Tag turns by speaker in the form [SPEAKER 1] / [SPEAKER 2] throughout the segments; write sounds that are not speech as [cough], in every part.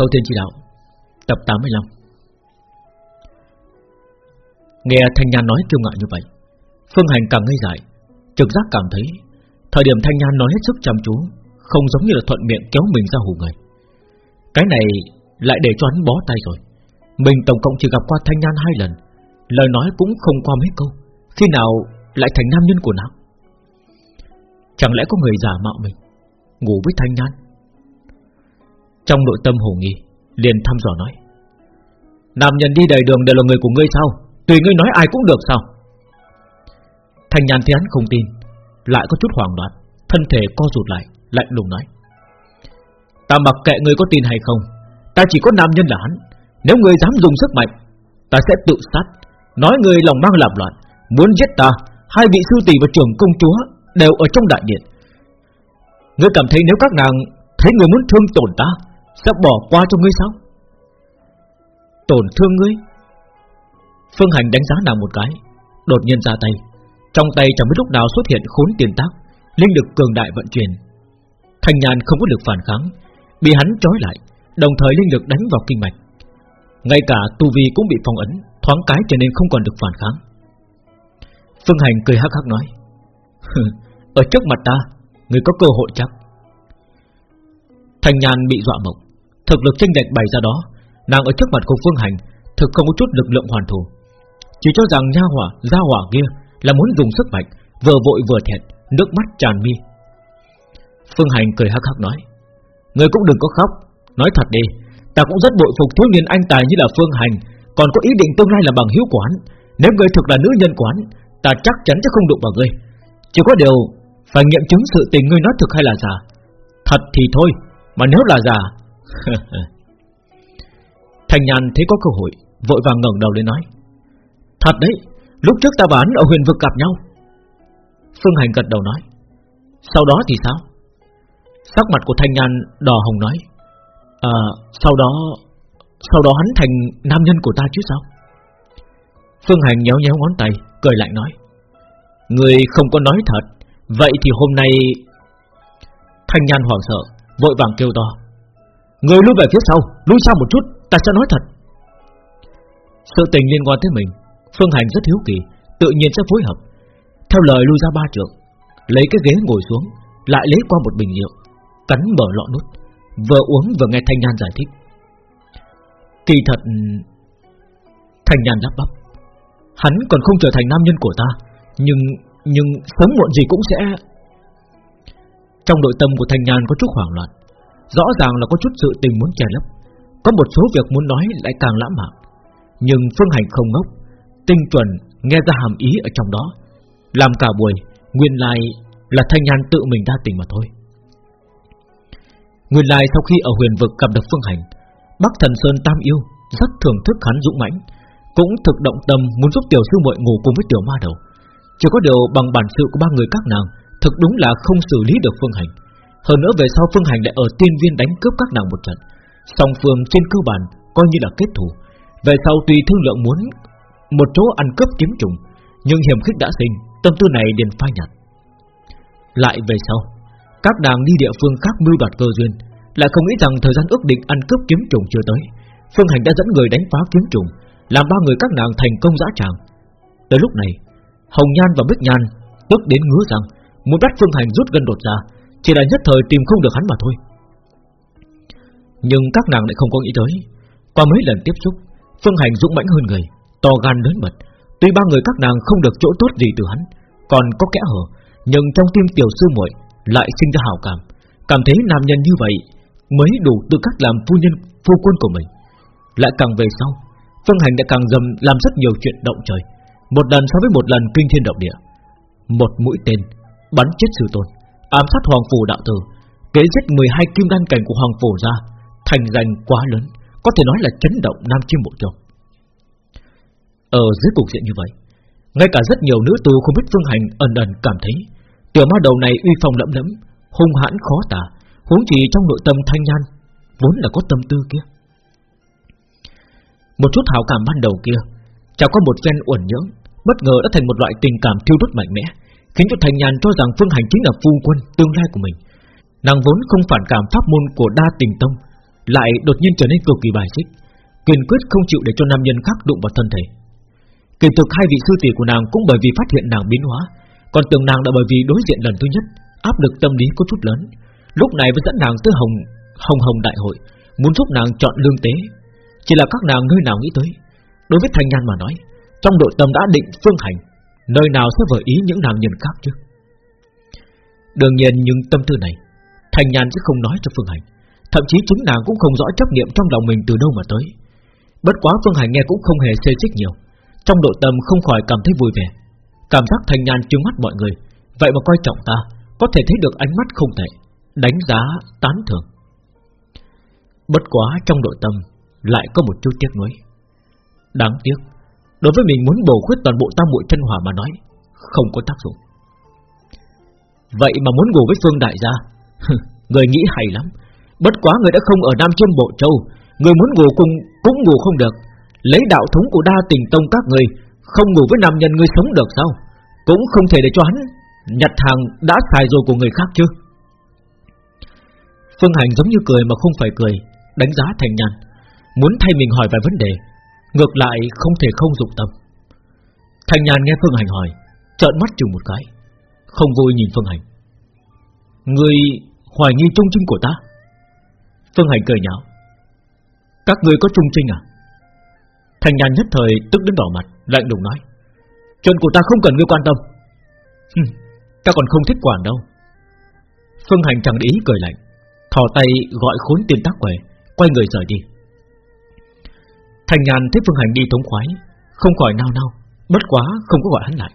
[SPEAKER 1] Thâu Thiên Chỉ Đạo, Tập 85 Nghe Thanh Nhan nói kiêu ngạo như vậy, Phương Hành càng ngây dại, Trực giác cảm thấy Thời điểm Thanh Nhan nói hết sức chăm chú, Không giống như là thuận miệng kéo mình ra hù người. Cái này lại để cho hắn bó tay rồi. Mình tổng cộng chỉ gặp qua Thanh Nhan hai lần, Lời nói cũng không qua mấy câu, Khi nào lại thành nam nhân của nàng? Chẳng lẽ có người giả mạo mình, Ngủ với Thanh Nhan? Trong nội tâm hồ nghi, Liền thăm dò nói. Nam nhân đi đầy đường đều là người của ngươi sao? Tùy ngươi nói ai cũng được sao? Thành nhàn thấy hắn không tin, Lại có chút hoảng loạn, Thân thể co rụt lại, Lạnh lùng nói. Ta mặc kệ ngươi có tin hay không, Ta chỉ có nam nhân là hắn. Nếu ngươi dám dùng sức mạnh, Ta sẽ tự sát. Nói ngươi lòng mang làm loạn, Muốn giết ta, Hai vị sư tỷ và trưởng công chúa Đều ở trong đại điện. Ngươi cảm thấy nếu các nàng Thấy người muốn thương tổn ta sắp bỏ qua cho ngươi sao? Tổn thương ngươi. Phương Hành đánh giá nàng một cái, Đột nhiên ra tay. Trong tay chẳng biết lúc nào xuất hiện khốn tiền tác, Linh lực cường đại vận chuyển. Thanh nhàn không có lực phản kháng, Bị hắn trói lại, Đồng thời linh lực đánh vào kinh mạch. Ngay cả tu vi cũng bị phong ấn, Thoáng cái trở nên không còn được phản kháng. Phương Hành cười hắc hắc nói Ở trước mặt ta Người có cơ hội chắc. Thanh nhàn bị dọa mộng. Thực lực tranh lệch bày ra đó Nàng ở trước mặt của Phương Hành Thực không có chút lực lượng hoàn thủ. Chỉ cho rằng nha hỏa, gia hỏa kia Là muốn dùng sức mạnh Vừa vội vừa thẹn, nước mắt tràn mi. Phương Hành cười hắc hắc nói Người cũng đừng có khóc Nói thật đi Ta cũng rất bội phục thiếu niên anh tài như là Phương Hành Còn có ý định tương lai là bằng hiếu quán. Nếu người thực là nữ nhân quán Ta chắc chắn sẽ không đụng vào ngươi. Chỉ có điều Phải nghiệm chứng sự tình ngươi nói thực hay là giả. Thật thì thôi Mà nếu là giả [laughs] Thành nhàn thấy có cơ hội, Vội vàng ngẩng đầu lên nói, Thật đấy, Lúc trước ta bán ở huyền vực gặp nhau. Phương Hành gật đầu nói, Sau đó thì sao? Sắc mặt của Thanh Nhan đỏ hồng nói À sau đó Sau đó hắn thành nam nhân của ta chứ sao? Phương Hành nhéo nhéo ngón tay, Cười lạnh nói, Người không có nói thật, Vậy thì hôm nay Thanh Nhan hoảng sợ, Vội vàng kêu to Người lui về phía sau, Lui sau một chút, Ta sẽ nói thật. Sự tình liên quan tới mình, Phương Hành rất hiếu kỳ, Tự nhiên sẽ phối hợp. Theo lời lui ra ba trượng, Lấy cái ghế ngồi xuống, Lại lấy qua một bình rượu, Cắn mở lọ nút, Vừa uống vừa nghe Thanh Nhan giải thích. Kỳ thật, Thanh Nhan đáp bắp, Hắn còn không trở thành nam nhân của ta, Nhưng Nhưng sớm muộn gì cũng sẽ. Trong nội tâm của Thanh Nhan có chút hoảng loạn Rõ ràng là có chút sự tình muốn che lấp. Có một số việc muốn nói lại càng lãng mạn. Nhưng Phương Hành không ngốc. Tinh chuẩn nghe ra hàm ý ở trong đó. Làm cả buổi, Nguyên lai là Thanh Nhan tự mình đa tình mà thôi. Nguyên lai sau khi ở huyền vực gặp được Phương Hành, Bắc Thần Sơn Tam Yêu Rất thưởng thức hắn dũng mãnh, Cũng thực động tâm muốn giúp tiểu sư muội ngủ cùng với tiểu ma đầu. Chỉ có điều bằng bản sự của ba người các nàng, Thực đúng là không xử lý được Phương Hành. Hơn nữa về sau Phương Hành lại ở tiên viên đánh cướp các nàng một trận. Song phương trên cơ bản Coi như là kết thù. Về sau tùy thương lượng muốn Một chỗ ăn cướp kiếm trùng, Nhưng hiểm khích đã sinh, Tâm tư này liền phai nhạt. Lại về sau, Các nàng đi địa phương khác mưu đoạt cơ duyên, Lại không nghĩ rằng thời gian ước định ăn cướp kiếm trùng chưa tới. Phương Hành đã dẫn người đánh phá kiếm trùng, Làm ba người các nàng thành công dã tràng. Tới lúc này, Hồng Nhan và Bích Nhan tức đến ngứa rằng Muốn bắt Phương Hành rút gân đột ra. Chỉ là nhất thời tìm không được hắn mà thôi. Nhưng các nàng lại không có nghĩ tới, Qua mấy lần tiếp xúc, Phương Hành dũng mãnh hơn người, To gan lớn mật. Tuy ba người các nàng không được chỗ tốt gì từ hắn, Còn có kẽ hở, Nhưng trong tim tiểu sư muội lại sinh ra hào cảm. Cảm thấy nam nhân như vậy Mới đủ tư cách làm phu nhân, phu quân của mình. Lại càng về sau, Phương Hành đã càng dầm làm rất nhiều chuyện động trời. Một lần so với một lần kinh thiên động địa, Một mũi tên Bắn chết sư tôn. Ám sát hoàng phủ đạo tử, Kế giết 12 kim đan cảnh của hoàng phủ ra, Thành danh quá lớn, Có thể nói là chấn động nam chiêm bộ châu Ở dưới cục diện như vậy, Ngay cả rất nhiều nữ tu không biết Phương Hành ẩn ẩn cảm thấy, Tiểu ma đầu này uy phong lẫm lẫm, Hung hãn khó tả, Huống chỉ trong nội tâm thanh nhan, Vốn là có tâm tư kia. Một chút hảo cảm ban đầu kia Chẳng có một phen uẩn nhưỡng, Bất ngờ đã thành một loại tình cảm thiêu đốt mạnh mẽ. Khiến cho thành nhàn cho rằng Phương Hành chính là phu quân Tương lai của mình. Nàng vốn không phản cảm pháp môn của đa tình tông, Lại đột nhiên trở nên cực kỳ bài xích, Kiên quyết không chịu để cho nam nhân khác đụng vào thân thể. Kỳ thực hai vị sư tỷ của nàng cũng bởi vì phát hiện nàng biến hóa, Còn tưởng nàng đã bởi vì đối diện lần thứ nhất, Áp lực tâm lý có chút lớn. Lúc này mới dẫn nàng tới hồng hồng hồng đại hội, Muốn giúp nàng chọn lương tế. Chỉ là các nàng nơi nào nghĩ tới, Đối với thành nhan mà nói, Trong nội tâm đã định phương hành Nơi nào sẽ vừa ý những nàng nhân khác chứ? Đương nhiên nhưng tâm tư này thành nhàn sẽ không nói cho phương hành. Thậm chí chính nàng cũng không rõ chấp niệm trong lòng mình từ đâu mà tới. Bất quá phương hành nghe cũng không hề xê xích nhiều. Trong nội tâm không khỏi cảm thấy vui vẻ. Cảm giác thành nhàn trừng mắt mọi người. Vậy mà coi trọng ta, Có thể thấy được ánh mắt không tệ, Đánh giá tán thưởng. Bất quá trong nội tâm Lại có một chút tiếc nuối. Đáng tiếc Đối với mình muốn bổ khuyết toàn bộ tam muội chân hỏa mà nói, Không có tác dụng. Vậy mà muốn ngủ với Phương Đại gia Người nghĩ hay lắm. Bất quá người đã không ở Nam Chiêm Bộ Châu, Người muốn ngủ cùng, cũng ngủ không được. Lấy đạo thống của đa tình tông các người, Không ngủ với nam nhân người sống được sao? Cũng không thể để cho hắn Nhặt hàng đã xài rồi của người khác chứ. Phương Hành giống như cười mà không phải cười, Đánh giá thành nhàn. Muốn thay mình hỏi vài vấn đề Ngược lại, không thể không dụng tâm. Thành nhàn nghe Phương Hành hỏi, Trợn mắt chừng một cái, Không vui nhìn Phương Hành. Người hoài nghi trung trinh của ta? Phương Hành cười nhạo, Các người có trung trinh à? Thành nhàn nhất thời tức đến đỏ mặt, Lạnh lùng nói, Chuyện của ta không cần ngươi quan tâm. Ta còn không thích quản đâu. Phương Hành chẳng để ý cười lạnh, Thò tay gọi khốn tiền tác quẻ, Quay người rời đi. Thành nhàn thấy Phương Hành đi thống khoái, Không khỏi nao nao, Bất quá không có gọi hắn lại.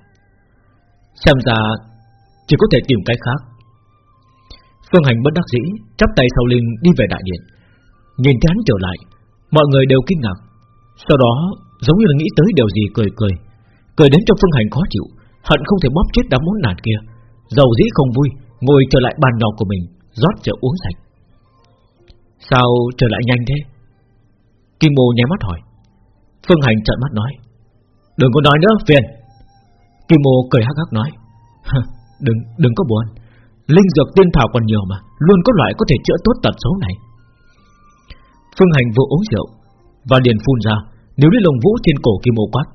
[SPEAKER 1] Xem ra chỉ có thể tìm cái khác. Phương Hành bất đắc dĩ, chắp tay sau lưng đi về đại điện. Nhìn thấy hắn trở lại, Mọi người đều kinh ngạc. Sau đó, giống như là nghĩ tới điều gì cười cười. Cười đến cho Phương Hành khó chịu, Hận không thể bóp chết đám món nản kia. Dầu dĩ không vui, Ngồi trở lại bàn nhỏ của mình, Rót rượu uống sạch. Sao trở lại nhanh thế? Kim Mô nháy mắt hỏi. Phương Hành trợn mắt nói, Đừng có nói nữa, phiền. Kim Mô cười hắc hắc nói Đừng đừng có buồn. Linh dược tiên thảo còn nhiều mà, Luôn có loại có thể chữa tốt tật xấu này. Phương Hành vừa uống rượu Và liền phun ra Nếu lấy lồng vũ trên cổ Kim Mô quát,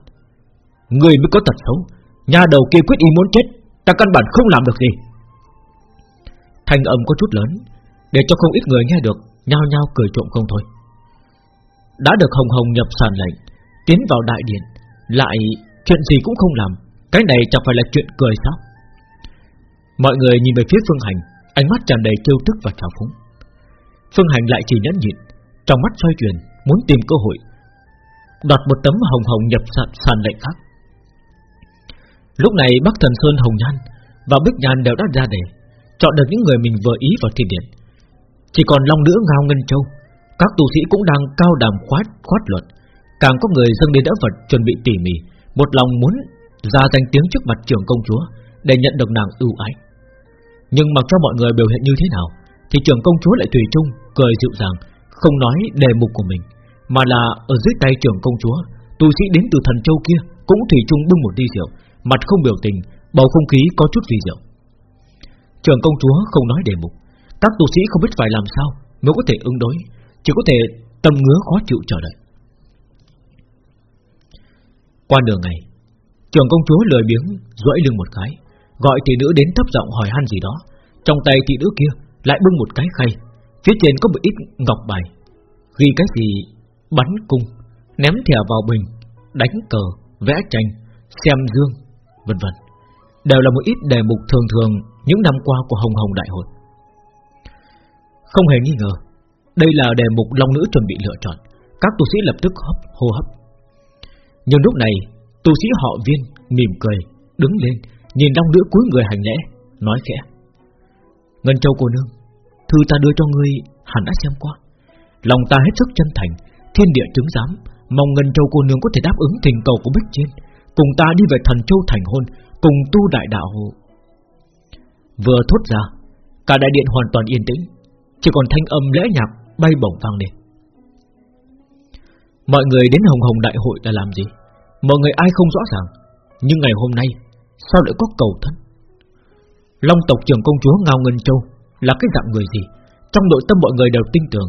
[SPEAKER 1] Người mới có tật xấu, Nhà đầu kia quyết ý muốn chết, Ta căn bản không làm được gì. Thanh âm có chút lớn, Để cho không ít người nghe được, Nhao nhao cười trộm không thôi. Đã được Hồng Hồng nhập sàn lệnh Tiến vào đại điện Lại chuyện gì cũng không làm. Cái này chẳng phải là chuyện cười sao? Mọi người nhìn về phía Phương Hành Ánh mắt tràn đầy trêu tức và trào phúng. Phương Hành lại chỉ nhẫn nhịn Trong mắt xoay chuyển Muốn tìm cơ hội Đoạt một tấm hồng hồng nhập sàn, sàn lệnh khác. Lúc này Bắc Thần Sơn Hồng Nhan Và Bích Nhan đều đã ra đề Chọn được những người mình vừa ý vào thiên điện. Chỉ còn Long Nữ Ngao Ngân Châu Các tu sĩ cũng đang cao đàm khoát khoát luận Càng có người dâng đến đỡ vật chuẩn bị tỉ mỉ, Một lòng muốn ra danh tiếng trước mặt trưởng công chúa Để nhận được nàng ưu ái. Nhưng mặc cho mọi người biểu hiện như thế nào, Thì trưởng công chúa lại tùy trung Cười dịu dàng, Không nói đề mục của mình, Mà là ở dưới tay trưởng công chúa, Tu sĩ đến từ thần châu kia Cũng thủy chung bưng một ly rượu, Mặt không biểu tình, Bầu không khí có chút vì rượu. Trưởng công chúa không nói đề mục, Các tu sĩ không biết phải làm sao Mới có thể ứng đối, Chỉ có thể tâm ngứa khó chịu chờ đợi. Qua đường ngày Trưởng công chúa lười biếng duỗi lưng một cái Gọi thị nữ đến thấp giọng hỏi han gì đó. Trong tay thị nữ kia lại bưng một cái khay Phía trên có một ít ngọc bài. Ghi cái gì? Bắn cung Ném thẻ vào bình Đánh cờ Vẽ tranh Xem dương Vân vân. Đều là một ít đề mục thường thường Những năm qua của Hồng Hồng Đại Hội. Không hề nghi ngờ Đây là đề mục Long Nữ chuẩn bị lựa chọn. Các tu sĩ lập tức hấp, hô hấp. Nhưng lúc này, Tu sĩ họ viên mỉm cười, Đứng lên, nhìn Long Nữ cuối người hành lễ, Nói khẽ. Ngân Châu cô nương, Thư ta đưa cho ngươi hẳn đã xem qua. Lòng ta hết sức chân thành, Thiên địa chứng giám, Mong Ngân Châu cô nương có thể đáp ứng tình cầu của Bích Chiên. Cùng ta đi về thần châu thành hôn, Cùng tu đại đạo Vừa thốt ra, Cả đại điện hoàn toàn yên tĩnh, Chỉ còn thanh âm lễ nhạc bay bổng vang lên. Mọi người đến Hồng Hồng Đại hội là làm gì? Mọi người ai không rõ ràng? Nhưng ngày hôm nay, Sao lại có cầu thân? Long tộc trưởng công chúa Ngao Ngân Châu Là cái dạng người gì? Trong nội tâm mọi người đều tin tưởng,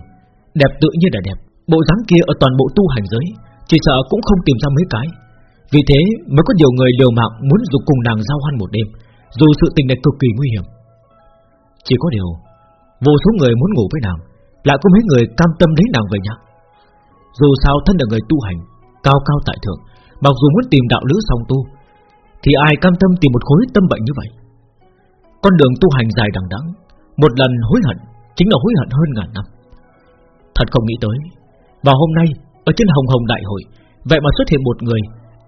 [SPEAKER 1] Đẹp tự nhiên là đẹp. Bộ dáng kia ở toàn bộ tu hành giới, Chỉ sợ cũng không tìm ra mấy cái. Vì thế mới có nhiều người liều mạng Muốn dục cùng nàng giao hoan một đêm, Dù sự tình này cực kỳ nguy hiểm. Chỉ có điều, Vô số người muốn ngủ với nàng, Lại có mấy người cam tâm lấy nàng về nhà. Dù sao thân là người tu hành, Cao cao tại thượng, Mặc dù muốn tìm đạo lữ song tu, Thì ai cam tâm tìm một khối tâm bệnh như vậy? Con đường tu hành dài đằng đẵng, Một lần hối hận Chính là hối hận hơn ngàn năm. Thật không nghĩ tới, Vào hôm nay, Ở trên hồng hồng đại hội, Vậy mà xuất hiện một người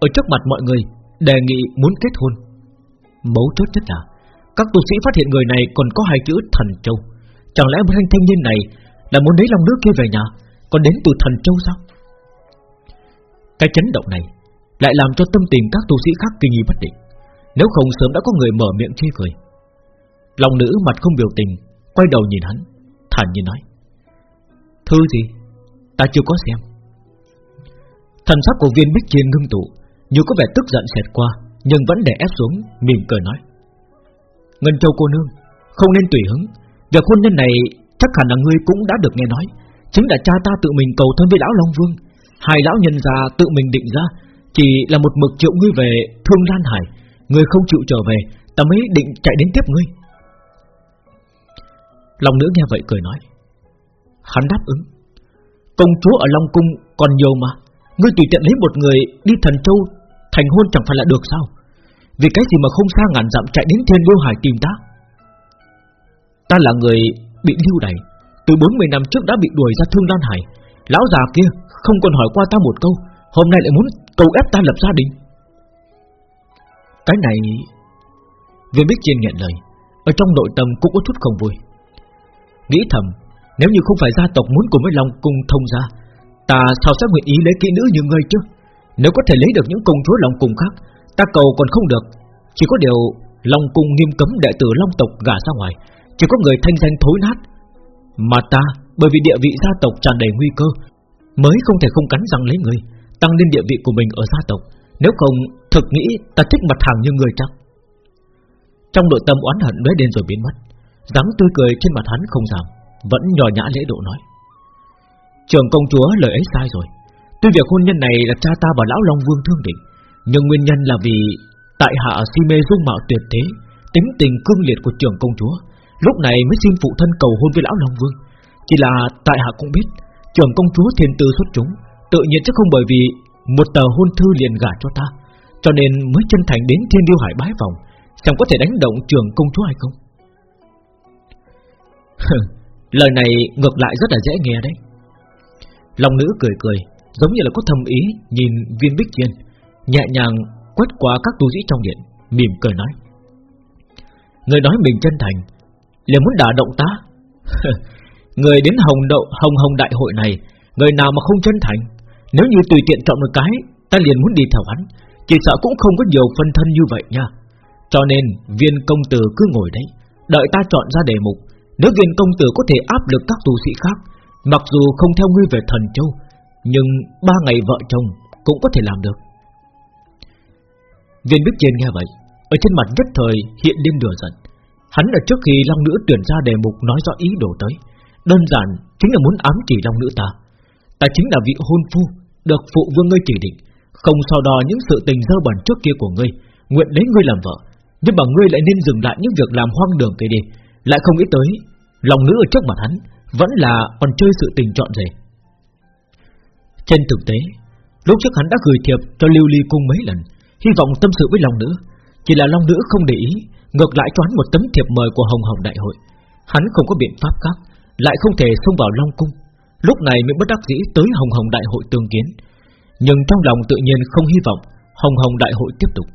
[SPEAKER 1] Ở trước mặt mọi người Đề nghị muốn kết hôn. Mấu chốt nhất là, Các tu sĩ phát hiện người này còn có hai chữ thần châu. Chẳng lẽ một thanh thanh niên này Là muốn lấy lòng nước kia về nhà còn đến từ thần châu sao? Cái chấn động này Lại làm cho tâm tình các tu sĩ khác kinh nghi bất định. Nếu không sớm đã có người mở miệng chê cười. Lòng nữ mặt không biểu tình, Quay đầu nhìn hắn, Thản nhiên nói Thư gì? Ta chưa có xem. Thần sắc của viên bích chiên ngưng tụ, Như có vẻ tức giận xẹt qua, Nhưng vẫn để ép xuống, mỉm cười nói, Ngân châu cô nương, Không nên tùy hứng. Việc hôn nhân này chắc hẳn là ngươi cũng đã được nghe nói. Chính là cha ta tự mình cầu thân với lão Long Vương. Hai lão nhân già tự mình định ra, Chỉ là một mực triệu ngươi về Thương Lan Hải. Ngươi không chịu trở về, Ta mới định chạy đến tiếp ngươi. Long nữ nghe vậy cười nói, Hắn đáp ứng. Công chúa ở Long Cung còn nhiều mà, Ngươi tùy tiện lấy một người đi thần châu Thành hôn chẳng phải là được sao? Vì cái gì mà không xa ngàn dặm chạy đến thiên lưu hải tìm ta? Ta là người bị lưu đày. Từ 40 năm trước đã bị đuổi ra thương Lan Hải. Lão già kia không còn hỏi qua ta một câu, Hôm nay lại muốn cầu ép ta lập gia đình. Cái này, Viên Bích Chiên nhận lời, Ở trong nội tâm cũng có chút không vui. Nghĩ thầm, Nếu như không phải gia tộc muốn cùng với Long Cung thông gia, Ta sao sẽ nguyện ý lấy kỹ nữ như ngươi chứ? Nếu có thể lấy được những công chúa Long Cung khác, Ta cầu còn không được. Chỉ có điều Long Cung nghiêm cấm đệ tử Long tộc gả ra ngoài, Chỉ có người thanh danh thối nát mà ta, bởi vì địa vị gia tộc tràn đầy nguy cơ, Mới không thể không cắn răng lấy người, Tăng lên địa vị của mình ở gia tộc. Nếu không, thực nghĩ ta thích mặt hàng như người chắc Trong nội tâm oán hận nói đến rồi biến mất. Dáng tươi cười trên mặt hắn không giảm, Vẫn nhỏ nhã lễ độ nói. Trường công chúa lời ấy sai rồi. Tuy việc hôn nhân này là cha ta và lão Long Vương thương định, Nhưng nguyên nhân là vì Tại hạ si mê dung mạo tuyệt thế, Tính tình cương liệt của trường công chúa Lúc này mới xin phụ thân cầu hôn với lão Long Vương. Chỉ là tại hạ cũng biết, trưởng công chúa thiên tư xuất chúng, Tự nhiên chứ không bởi vì Một tờ hôn thư liền gả cho ta, Cho nên mới chân thành đến thiên điêu hải bái vòng, Xem có thể đánh động trưởng công chúa hay không. Lời này ngược lại rất là dễ nghe đấy. Long nữ cười cười, Giống như là có thầm ý Nhìn viên bích chiên Nhẹ nhàng quét qua các tu sĩ trong điện, Mỉm cười nói. Người nói mình chân thành Liền muốn đả động ta [laughs] Người đến hồng đậu, hồng hồng đại hội này, Người nào mà không chân thành, Nếu như tùy tiện chọn một cái, Ta liền muốn đi theo hắn. Chỉ sợ cũng không có nhiều phân thân như vậy nha. Cho nên, viên công tử cứ ngồi đấy, Đợi ta chọn ra đề mục. Nếu viên công tử có thể áp lực các tù sĩ khác, Mặc dù không theo ngươi về thần châu, Nhưng ba ngày vợ chồng Cũng có thể làm được. Viên Bích Trên nghe vậy, Ở trên mặt nhất thời hiện lên đùa giận. Hắn ở trước khi Long Nữ tuyển ra đề mục Nói rõ ý đồ tới. Đơn giản, chính là muốn ám chỉ Long Nữ ta. Ta chính là vị hôn phu, Được phụ vương ngươi chỉ định. Không so đo những sự tình dơ bẩn trước kia của ngươi, Nguyện lấy ngươi làm vợ. Nhưng mà ngươi lại nên dừng lại những việc làm hoang đường kia đi. Lại không nghĩ tới, long nữ ở trước mặt hắn Vẫn là còn chơi sự tình trọn rể. Trên thực tế, Lúc trước hắn đã gửi thiệp cho Lưu Ly Cung mấy lần, Hy vọng tâm sự với long nữ. Chỉ là long nữ không để ý Ngược lại choán một tấm thiệp mời của Hồng Hồng Đại hội. Hắn không có biện pháp khác Lại không thể xông vào Long Cung. Lúc này mới bất đắc dĩ tới Hồng Hồng Đại hội tương kiến. Nhưng trong lòng tự nhiên không hy vọng Hồng Hồng Đại hội tiếp tục.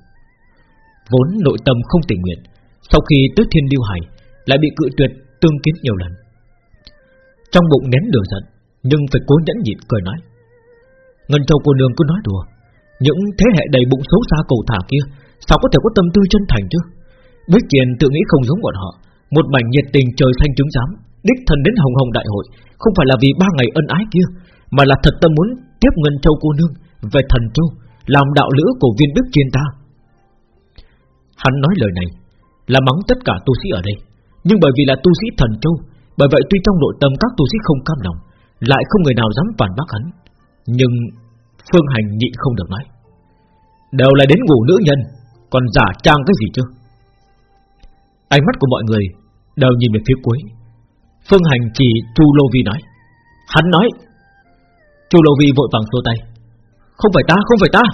[SPEAKER 1] Vốn nội tâm không tình nguyện Sau khi tới Thiên Lưu Hải lại bị cự tuyệt tương kiến nhiều lần. Trong bụng nén lửa giận, nhưng phải cố nhẫn nhịn cười nói: Ngân Châu cô nương cứ nói đùa, những thế hệ đầy bụng xấu xa cầu thả kia, sao có thể có tâm tư chân thành chứ? Bích tiền tự nghĩ không giống bọn họ, một mảnh nhiệt tình trời xanh trứng giám, đích thân đến Hồng Hồng đại hội, không phải là vì ba ngày ân ái kia, mà là thật tâm muốn tiếp Ngân Châu cô nương về Thần Châu, làm đạo lữ của viên Bích Kiền ta. Hắn nói lời này là mắng tất cả tu sĩ ở đây. Nhưng bởi vì là tu sĩ thần châu Bởi vậy tuy trong nội tâm các tu sĩ không cam lòng Lại không người nào dám phản bác hắn. Nhưng Phương Hành nhịn không được nói Đều là đến ngủ nữ nhân Còn giả trang cái gì chứ? Ánh mắt của mọi người Đều nhìn về phía cuối. Phương Hành chỉ Chu Lô Vi nói Hắn nói. Chu Lô Vi vội vàng xua tay Không phải ta, không phải ta.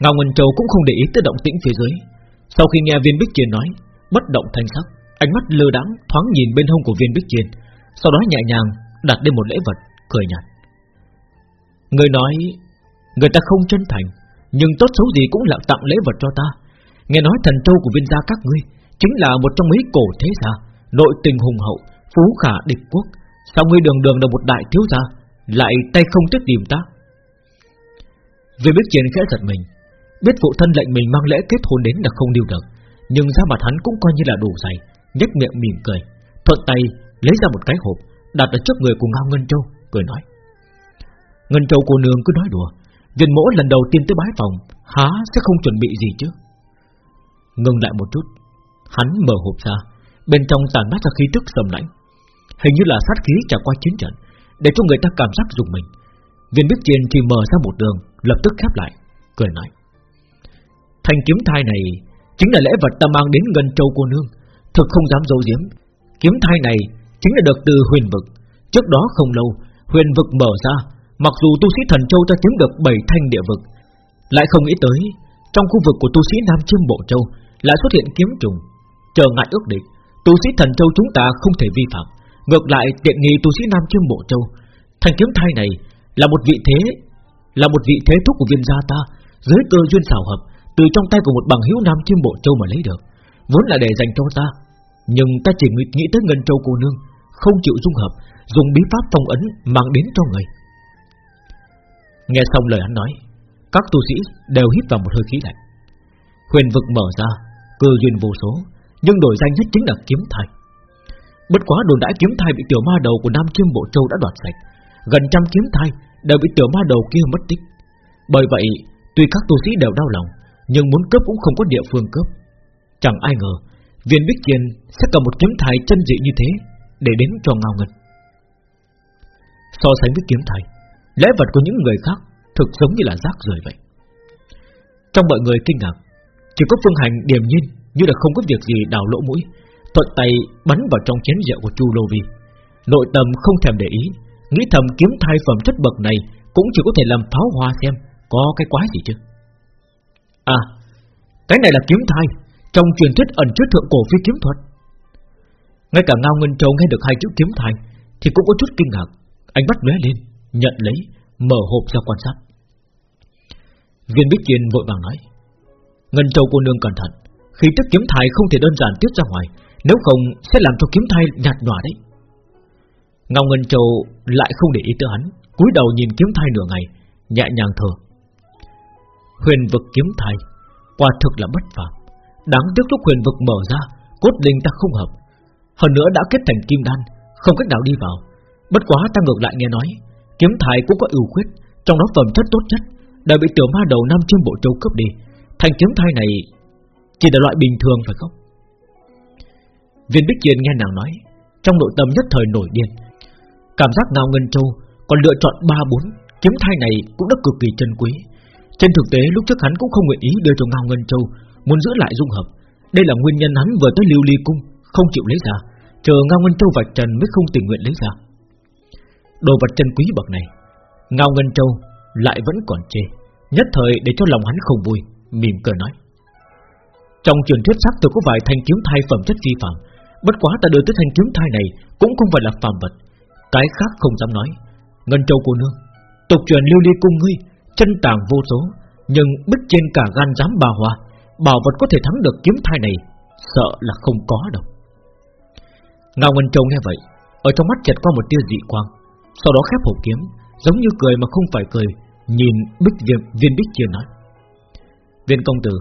[SPEAKER 1] Ngao Ngân Châu cũng không để ý tới động tĩnh phía dưới. Sau khi nghe viên Bích Chiến nói Bất động thanh sắc Ánh mắt lơ đãng thoáng nhìn bên hông của viên Bích Chiến Sau đó nhẹ nhàng đặt lên một lễ vật Cười nhạt. Người nói Người ta không chân thành Nhưng tốt xấu gì cũng là tặng lễ vật cho ta. Nghe nói thần châu của viên gia các ngươi Chính là một trong mấy cổ thế gia, Nội tình hùng hậu, Phú khả địch quốc. Sao ngươi đường đường là một đại thiếu gia, Lại tay không tiếc tìm ta? Về biết chuyện khẽ giật mình, Biết phụ thân lệnh mình mang lễ kết hôn đến là không điều được, Nhưng ra mặt hắn cũng coi như là đủ dày, nhếch miệng mỉm cười, Thuận tay lấy ra một cái hộp, Đặt ở trước người của Ngao Ngân Châu, Cười nói. Ngân Châu cô nương cứ nói đùa, Viên mỗ lần đầu tiên tới bái phòng, Há sẽ không chuẩn bị gì chứ? Ngừng lại một chút Hắn mở hộp ra, Bên trong tàn mát ra khí tức sầm lãnh Hình như là sát khí trải qua chiến trận, Để cho người ta cảm giác dùng mình. Viên Bích trên chỉ mở ra một đường, Lập tức khép lại, Cười nói. Thanh kiếm thai này Chính là lễ vật ta mang đến gần châu cô nương. Thực không dám dấu giếm, Kiếm thai này chính là được từ huyền vực. Trước đó không lâu, Huyền vực mở ra, Mặc dù tu sĩ thần châu ta chiếm được 7 thanh địa vực, Lại không nghĩ tới, Trong khu vực của tu sĩ Nam Chiêm Bộ Châu Lại xuất hiện kiếm trùng. Chờ ngại ước định, Tu sĩ thần châu chúng ta không thể vi phạm. Ngược lại, tiện nghi tu sĩ Nam Chiêm Bộ Châu. Thanh kiếm thai này Là một vị thế, Là một vị thế thúc của viên gia ta, Dưới cơ duyên xảo hợp, Từ trong tay của một bằng hữu Nam Chiêm Bộ Châu mà lấy được. Vốn là để dành cho ta, Nhưng ta chỉ nghĩ tới Ngân Châu cô nương, Không chịu dung hợp, Dùng bí pháp phong ấn mang đến cho người. Nghe xong lời hắn nói, Các tu sĩ đều hít vào một hơi khí lạnh. Huyền vực mở ra, Cơ duyên vô số. Nhưng đổi danh nhất chính là kiếm thai. Bất quá đồn đãi kiếm thai bị tiểu ma đầu của Nam Chiêm Bộ Châu đã đoạt sạch. Gần trăm kiếm thai đều bị tiểu ma đầu kia mất tích. Bởi vậy, Tuy các tu sĩ đều đau lòng, Nhưng muốn cướp cũng không có địa phương cướp. Chẳng ai ngờ, Viên Bích Kiên sẽ cầm một kiếm thai chân dị như thế Để đến cho Ngao Ngân. So sánh với kiếm thai Lễ vật của những người khác Thực giống như là rác rời vậy. Trong mọi người kinh ngạc, Chỉ có Phương Hành điềm nhiên như là không có việc gì đào lỗ mũi, Thuận tay bắn vào trong chén rượu của Chu Lô Vi. Nội tâm không thèm để ý, Nghĩ thầm kiếm thai phẩm chất bậc này Cũng chỉ có thể làm pháo hoa xem Có cái quái gì chứ. À Cái này là kiếm thai, Trong truyền thuyết ẩn chứa thượng cổ phi kiếm thuật. Ngay cả Ngao Ngân Châu nghe được hai chữ kiếm thai Thì cũng có chút kinh ngạc. Anh bắt lóe lên, Nhận lấy, Mở hộp ra quan sát. Viên Bích Kiên vội vàng nói, Ngân Châu cô nương cẩn thận khi tức kiếm thai không thể đơn giản tiết ra ngoài, Nếu không sẽ làm cho kiếm thai nhạt nhòa đấy. Ngao Ngân Châu lại không để ý tới hắn, cúi đầu nhìn kiếm thai nửa ngày, Nhẹ nhàng thở. Huyền vực kiếm thai, Quả thực là bất phàm. Đáng tiếc lúc huyền vực mở ra, Cốt linh ta không hợp. Hơn nữa đã kết thành kim đan, Không cách nào đi vào. Bất quá ta ngược lại nghe nói, Kiếm thai cũng có ưu khuyết, Trong đó phẩm chất tốt nhất, Đã bị tiểu ma đầu năm trên bộ châu cướp đi. Thành kiếm thai này chỉ là loại bình thường phải không? Viên Bích Kiên nghe nàng nói, Trong nội tâm nhất thời nổi điên. Cảm giác Ngao Ngân Châu Còn lựa chọn ba bốn, Kiếm thai này cũng đã cực kỳ chân quý. Trên thực tế, lúc trước hắn cũng không nguyện ý đưa cho Ngao Ngân Châu, Muốn giữ lại dung hợp. Đây là nguyên nhân hắn vừa tới lưu ly cung, Không chịu lấy ra, Chờ Ngao Ngân Châu vạch trần mới không tình nguyện lấy ra. Đồ vật chân quý bậc này, Ngao Ngân Châu lại vẫn còn chê, Nhất thời để cho lòng hắn không vui, Mỉm cười nói. Trong truyền thuyết sắc tôi có vài thanh kiếm thai phẩm chất vi phạm Bất quá ta đưa tới thanh kiếm thai này Cũng không phải là phàm vật. Cái khác không dám nói. Ngân Châu cô nương Tục truyền lưu ly cung ngươi Chân tàng vô số Nhưng bích trên cả gan dám bà hoa Bảo vật có thể thắng được kiếm thai này Sợ là không có đâu. Ngao Ngân Châu nghe vậy Ở trong mắt chợt qua một tia dị quang sau đó khép hộp kiếm Giống như cười mà không phải cười Nhìn bích viên, viên bích chưa nói Viên công tử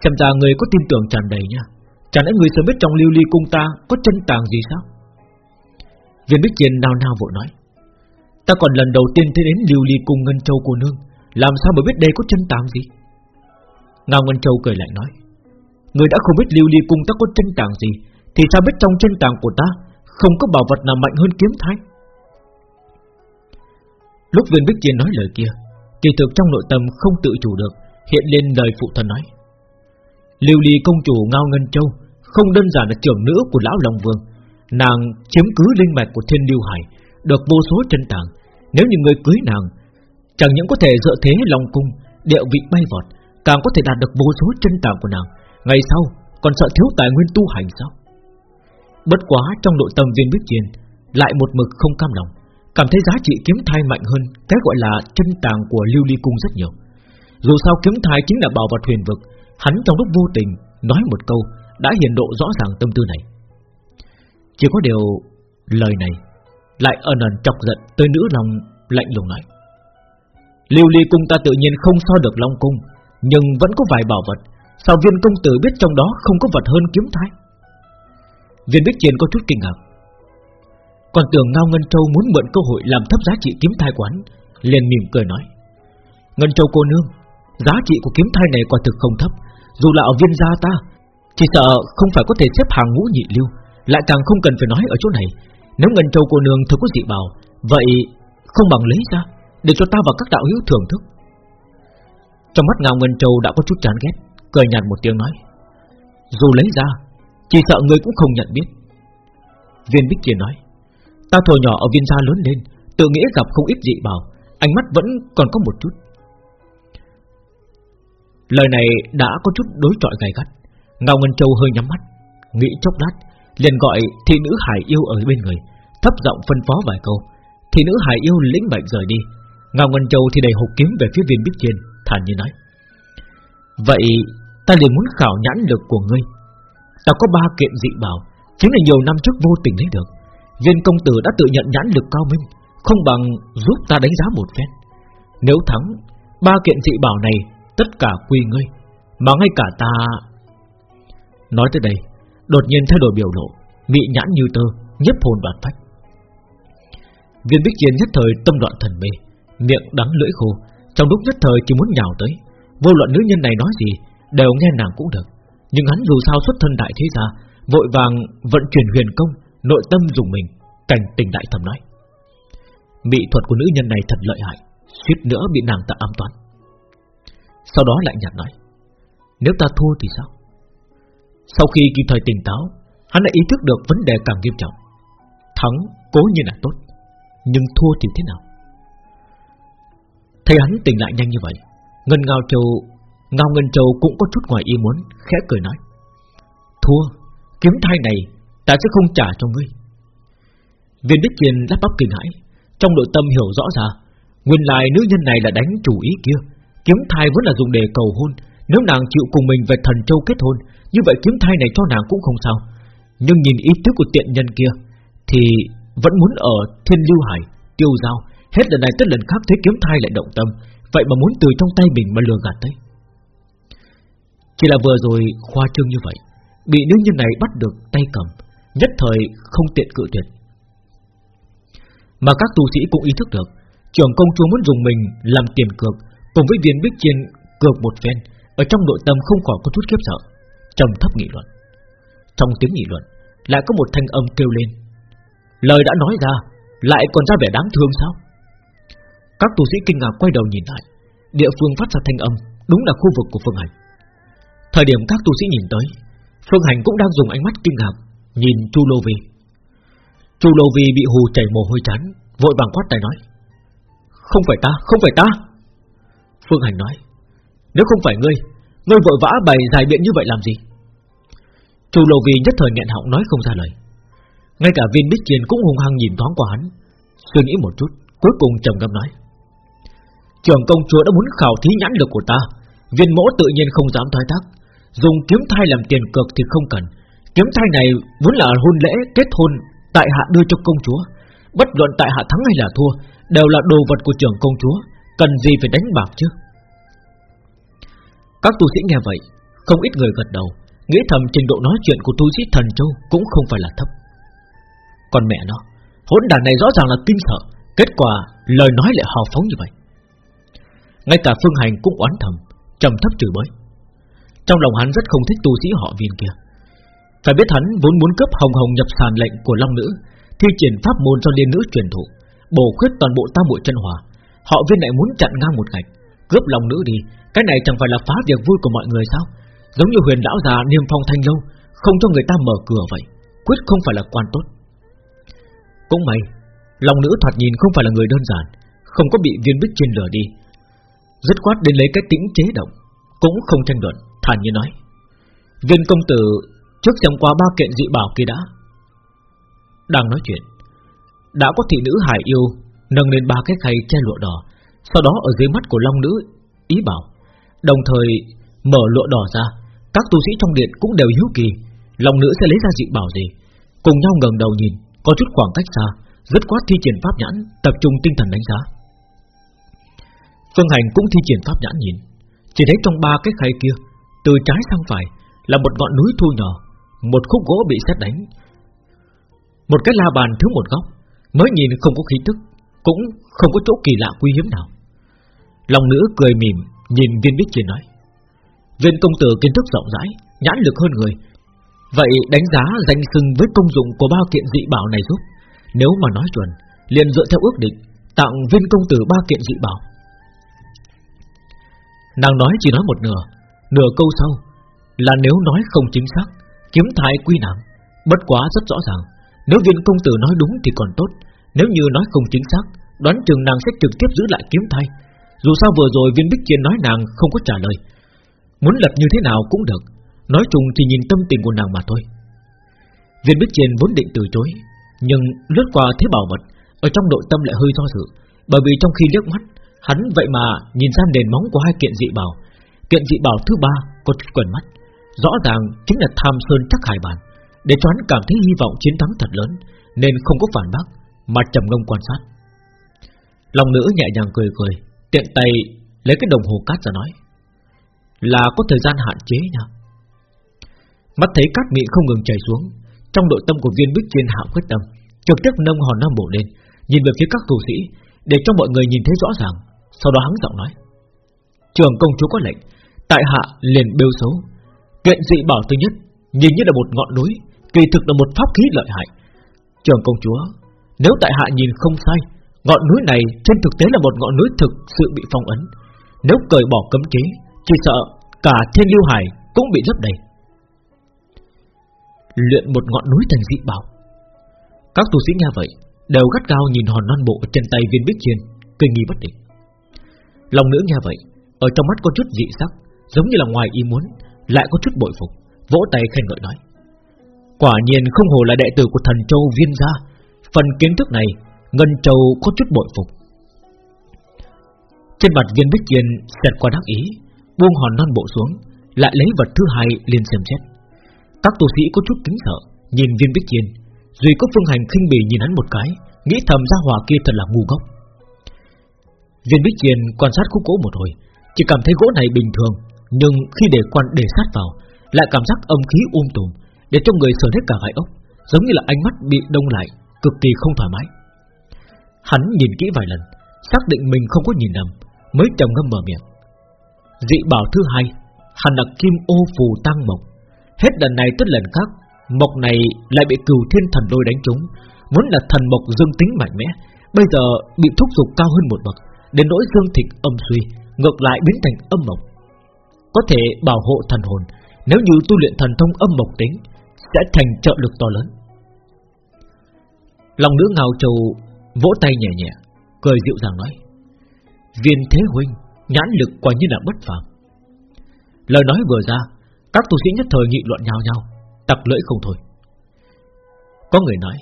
[SPEAKER 1] Xem ra người có tin tưởng tràn đầy nha Chẳng lẽ người sớm biết trong lưu ly cung ta Có chân tàng gì sao? Viên bích chiên nào nào vội nói. Ta còn lần đầu tiên thấy đến lưu ly cung Ngân Châu cô nương. Làm sao mà biết đây có chân tàng gì? Ngao Ngân Châu cười lại nói. Người đã không biết lưu ly cung ta có chân tàng gì, Thì sao biết trong chân tàng của ta Không có bảo vật nào mạnh hơn kiếm thái? Lúc viên Bích Chiên nói lời kia, Kỳ thực trong nội tâm không tự chủ được, Hiện lên lời phụ thần nói. Lưu ly công chủ Ngao Ngân Châu Không đơn giản là trưởng nữ của Lão Long Vương. Nàng chiếm cứ linh mạch của thiên lưu hải, Được vô số chân tàng. Nếu như người cưới nàng, Chẳng những có thể dựa thế Long Cung, Địa vị bay vọt, Càng có thể đạt được vô số chân tàng của nàng. Ngày sau, còn sợ thiếu tài nguyên tu hành sao? Bất quá trong nội tâm viên bích chiên Lại một mực không cam lòng. Cảm thấy giá trị kiếm thai mạnh hơn Cái gọi là chân tàng của lưu ly cung rất nhiều. Dù sao kiếm thai chính là bảo vật huyền vực Hắn trong lúc vô tình Nói một câu đã hiện độ rõ ràng tâm tư này. Chỉ có điều Lời này Lại ẩn ẩn chọc giận tới nữ lòng lạnh lùng nói Lưu ly cung ta tự nhiên không so được Long cung, Nhưng vẫn có vài bảo vật Sao viên công tử biết trong đó không có vật hơn kiếm thai? Viên Bích Chiến có chút kinh ngạc. Còn tưởng Ngao Ngân Châu muốn mượn cơ hội Làm thấp giá trị kiếm thai quán liền mỉm cười nói, Ngân Châu cô nương, Giá trị của kiếm thai này quả thực không thấp dù là ở viên gia ta, Chỉ sợ không phải có thể xếp hàng ngũ nhị lưu, Lại càng không cần phải nói ở chỗ này. Nếu Ngân Châu cô nương thừa có dị bảo, Vậy không bằng lấy ra, Để cho ta và các đạo hữu thưởng thức. Trong mắt Ngao Ngân Châu đã có chút chán ghét, Cười nhạt một tiếng nói, Dù lấy ra, Chỉ sợ người cũng không nhận biết. Viên Bích Kiền nói, Ta thổi nhỏ ở viên gia lớn lên, Tự nghĩ gặp không ít dị bảo, Ánh mắt vẫn còn có một chút. Lời này đã có chút đối trọi gay gắt. Ngao Ngân Châu hơi nhắm mắt, Nghĩ chốc lát, liền gọi thị nữ Hải Yêu ở bên người, Thấp giọng phân phó vài câu. Thị nữ Hải Yêu lĩnh bệnh rời đi. Ngao Ngân Châu thì đầy hộp kiếm về phía viên Bích Chiên, Thản như nói. Vậy Ta liền muốn khảo nhãn lực của ngươi. Ta có ba kiện dị bảo, Chính là nhiều năm trước vô tình lấy được. Viên công tử đã tự nhận nhãn lực cao minh, Không bằng giúp ta đánh giá một phen. Nếu thắng, Ba kiện dị bảo này Tất cả quy ngươi, Mà ngay cả ta. Nói tới đây, Đột nhiên thay đổi biểu lộ, Mị nhãn như tơ, Nhấp hồn đoạt phách. Viên Bích Chiến nhất thời tâm loạn thần mê, Miệng đắng lưỡi khô, Trong lúc nhất thời chỉ muốn nhào tới. Vô luận nữ nhân này nói gì, Đều nghe nàng cũng được. Nhưng hắn dù sao xuất thân đại thế gia, Vội vàng vận chuyển huyền công, Nội tâm dùng mình, Cảnh tình đại thầm nói. Mỹ thuật của nữ nhân này thật lợi hại, suýt nữa bị nàng ta ám toán. Sau đó lại nhạt nói Nếu ta thua thì sao? Sau khi kịp thời tỉnh táo Hắn đã ý thức được vấn đề càng nghiêm trọng. Thắng cố nhiên là tốt Nhưng thua thì thế nào? Thấy hắn tỉnh lại nhanh như vậy Ngân Ngao Châu Ngao Ngân Châu cũng có chút ngoài ý muốn Khẽ cười nói Thua, kiếm thai này Ta sẽ không trả cho ngươi. Viên Đức Kiên lắp bắp kinh hãi Trong nội tâm hiểu rõ ra Nguyên lại nữ nhân này là đánh chủ ý kia Kiếm thai vẫn là dùng để cầu hôn. Nếu nàng chịu cùng mình về thần châu kết hôn, Như vậy kiếm thai này cho nàng cũng không sao. Nhưng nhìn ý tứ của tiện nhân kia, Thì vẫn muốn ở thiên lưu hải, Tiêu giao. Hết lần này tới lần khác thấy kiếm thai lại động tâm, Vậy mà muốn từ trong tay mình mà lừa gạt tới. Chỉ là vừa rồi khoa trương như vậy, Bị nữ nhân này bắt được tay cầm, Nhất thời không tiện cự tuyệt. Mà các tu sĩ cũng ý thức được, Trưởng công chúa muốn dùng mình làm tiền cược Cùng với viên bích chiên cược một phen Ở trong nội tâm không khỏi có chút khiếp sợ. Trầm thấp nghị luận. Trong tiếng nghị luận Lại có một thanh âm kêu lên. Lời đã nói ra Lại còn ra vẻ đáng thương sao? Các tu sĩ kinh ngạc quay đầu nhìn lại Địa phương phát ra thanh âm Đúng là khu vực của Phương Hành. Thời điểm các tu sĩ nhìn tới Phương Hành cũng đang dùng ánh mắt kinh ngạc Nhìn Chu Lô Vi. Chu Lô Vi bị hù chảy mồ hôi chán Vội vàng quát tay nói Không phải ta, không phải ta. Phương Hành nói Nếu không phải ngươi, ngươi vội vã bày dài biện như vậy làm gì? Chu Lô Vi nhất thời nghẹn họng nói không ra lời. Ngay cả viên bích chiên cũng hùng hăng nhìn thoáng qua hắn Suy nghĩ một chút Cuối cùng trầm ngâm nói Trường công chúa đã muốn khảo thí nhãn lực của ta Viên mỗ tự nhiên không dám thoái thác Dùng kiếm thai làm tiền cược thì không cần. Kiếm thai này vốn là hôn lễ kết hôn Tại hạ đưa cho công chúa Bất luận tại hạ thắng hay là thua Đều là đồ vật của trưởng công chúa Cần gì phải đánh bạc chứ? Các tu sĩ nghe vậy, Không ít người gật đầu, Nghĩ thầm trình độ nói chuyện của tu sĩ thần châu Cũng không phải là thấp. Còn mẹ nó, Hỗn đàn này rõ ràng là kinh sợ, Kết quả lời nói lại hào phóng như vậy. Ngay cả Phương Hành cũng oán thầm, trầm thấp chửi bới. Trong lòng hắn rất không thích tu sĩ họ viên kia. Phải biết hắn vốn muốn cấp hồng hồng nhập sàn lệnh của Long Nữ, Thi triển pháp môn cho liên nữ truyền thụ, Bổ khuyết toàn bộ tam bội chân hòa. Họ viên lại muốn chặn ngang một gạch Cướp lòng nữ đi cái này chẳng phải là phá việc vui của mọi người sao? Giống như huyền lão già niêm phong thanh lâu, Không cho người ta mở cửa vậy, Quyết không phải là quan tốt. Cũng may, Lòng nữ thoạt nhìn không phải là người đơn giản, Không có bị viên bích trên lửa đi. Rất quát đến lấy cái tính chế động, Cũng không tranh luận, Thản nhiên nói. Viên công tử, trước xem qua ba kiện dị bảo kia đã. Đang nói chuyện, Đã có thị nữ hải yêu Nâng lên ba cái khay che lụa đỏ, Sau đó ở dưới mắt của long nữ, Ý bảo. Đồng thời, mở lụa đỏ ra. Các tu sĩ trong điện cũng đều hiếu kỳ. Lòng nữ sẽ lấy ra dị bảo gì? Cùng nhau ngẩng đầu nhìn, Có chút khoảng cách xa. Rất quát thi triển pháp nhãn, Tập trung tinh thần đánh giá. Phương Hành cũng thi triển pháp nhãn nhìn. Chỉ thấy trong ba cái khay kia, Từ trái sang phải, Là một ngọn núi thu nhỏ. Một khúc gỗ bị xét đánh. Một cái la bàn thiếu một góc. Mới nhìn không có khí tức, Cũng không có chỗ kỳ lạ quý hiếm nào. Lòng nữ cười mỉm Nhìn viên bích chiến nói, Viên công tử kiến thức rộng rãi, Nhãn lực hơn người. Vậy đánh giá danh sưng với công dụng của ba kiện dị bảo này giúp. Nếu mà nói chuẩn, liền dựa theo ước định, Tặng viên công tử ba kiện dị bảo. Nàng nói chỉ nói một nửa Nửa câu sau, Là nếu nói không chính xác, Kiếm thái quy nặng. Bất quá rất rõ ràng, Nếu viên công tử nói đúng thì còn tốt, Nếu như nói không chính xác, Đoán chừng nàng sẽ trực tiếp giữ lại kiếm thai. Dù sao vừa rồi viên bích chiên nói nàng không có trả lời. Muốn lập như thế nào cũng được. Nói chung thì nhìn tâm tình của nàng mà thôi. Viên bích chiên vốn định từ chối, Nhưng lướt qua thế bảo vật, Ở trong nội tâm lại hơi do dự, Bởi vì trong khi liếc mắt, Hắn vậy mà nhìn ra nền móng của hai kiện dị bảo. Kiện dị bảo thứ ba có chút quần mắt, Rõ ràng chính là tham sơn chắc hải bản. Để cho hắn cảm thấy hy vọng chiến thắng thật lớn, Nên không có phản bác, Mà trầm ngông quan sát. Lòng nữ nhẹ nhàng cười cười Tiện tay lấy cái đồng hồ cát ra nói, Là có thời gian hạn chế nha Mắt thấy cát mịn không ngừng chảy xuống, Trong nội tâm của viên bích trên hạ quyết tâm, Trực tiếp nâng hòn nam bổ lên, Nhìn về phía các tù sĩ, Để cho mọi người nhìn thấy rõ ràng, Sau đó hắn giọng nói, Trường công chúa có lệnh, Tại hạ liền bêu xấu. Kiện dị bảo thứ nhất, Nhìn như là một ngọn núi, Kỳ thực là một pháp khí lợi hại. Trường công chúa, Nếu tại hạ nhìn không sai Ngọn núi này trên thực tế là một ngọn núi thực sự bị phong ấn. Nếu cởi bỏ cấm chế, Chỉ sợ cả thiên lưu hải cũng bị lấp đầy. Luyện một ngọn núi thành dị bảo. Các tu sĩ nghe vậy, Đều gắt cao nhìn hòn non bộ trên tay viên bích chiên, Kinh nghi bất định. Lòng nữ nghe vậy, Ở trong mắt có chút dị sắc, Giống như là ngoài ý muốn, Lại có chút bội phục, Vỗ tay khen ngợi nói. Quả nhiên không hồ là đệ tử của thần châu viên gia, Phần kiến thức này Ngân châu có chút bội phục. Trên mặt viên bích kiên Xẹt qua đắc ý, Buông hòn non bộ xuống, Lại lấy vật thứ hai lên xem xét. Các tu sĩ có chút kính sợ, Nhìn viên bích kiên Duy có phương hành khinh bỉ nhìn hắn một cái, Nghĩ thầm ra hòa kia thật là ngu gốc Viên bích kiên quan sát khúc gỗ một hồi, Chỉ cảm thấy gỗ này bình thường, Nhưng khi để quan để sát vào, Lại cảm giác âm khí um tùm, Để cho người sờ hết cả gai ốc, Giống như là ánh mắt bị đông lại, Cực kỳ không thoải mái. Hắn nhìn kỹ vài lần, Xác định mình không có nhìn nhầm Mới trầm ngâm mở miệng. Dị bảo thứ hai, Hắn là kim ô phù tăng mộc. Hết lần này tới lần khác, Mộc này lại bị cửu thiên thần lôi đánh trúng, Vốn là thần mộc dương tính mạnh mẽ, Bây giờ bị thúc giục cao hơn một bậc, Đến nỗi dương thịt âm suy, Ngược lại biến thành âm mộc. Có thể bảo hộ thần hồn, Nếu như tu luyện thần thông âm mộc tính, Sẽ thành trợ lực to lớn. Lòng nữ ngào trầu Vỗ tay nhẹ nhẹ, Cười dịu dàng nói, Viên thế huynh, Nhãn lực quả như là bất phàm. Lời nói vừa ra, Các tu sĩ nhất thời nghị luận nhau nhau Tặc lưỡi không thôi. Có người nói,